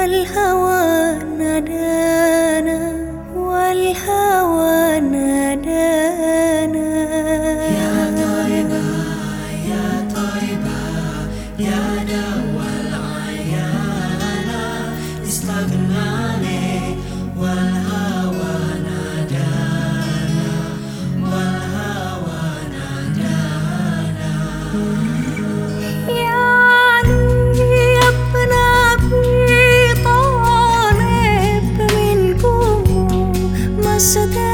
والهوى نادانا والهوى نادانا. يا طيبة يا طيبة يا دوا العيانة استغنى لك والهوى نادانا والهوى نادانا. should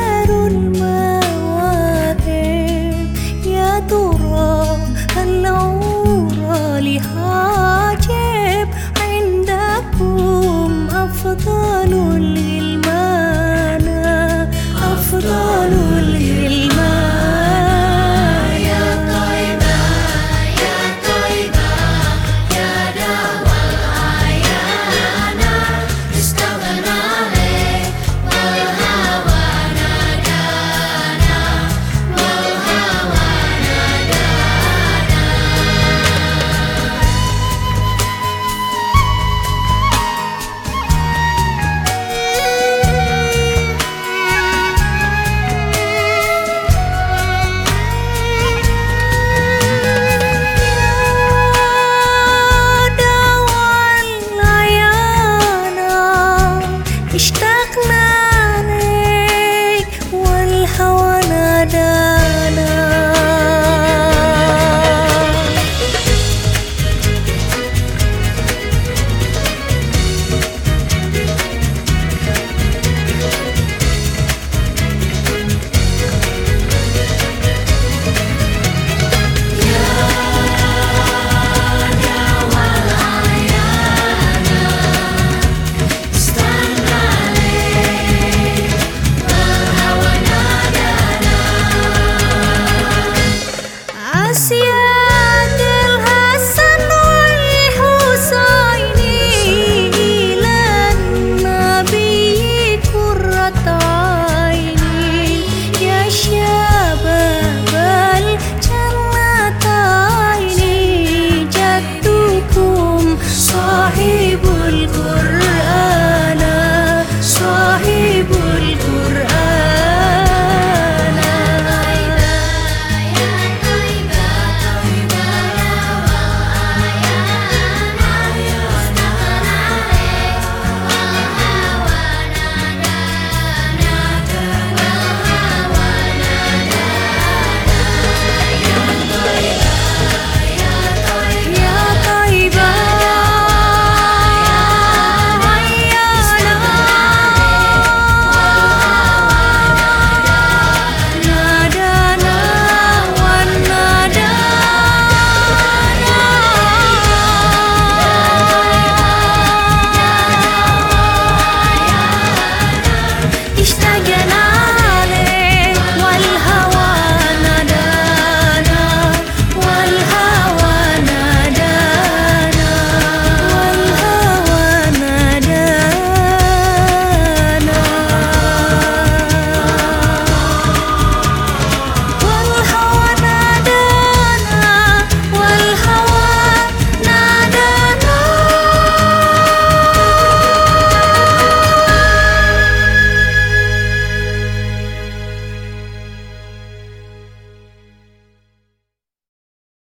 صاحب القرة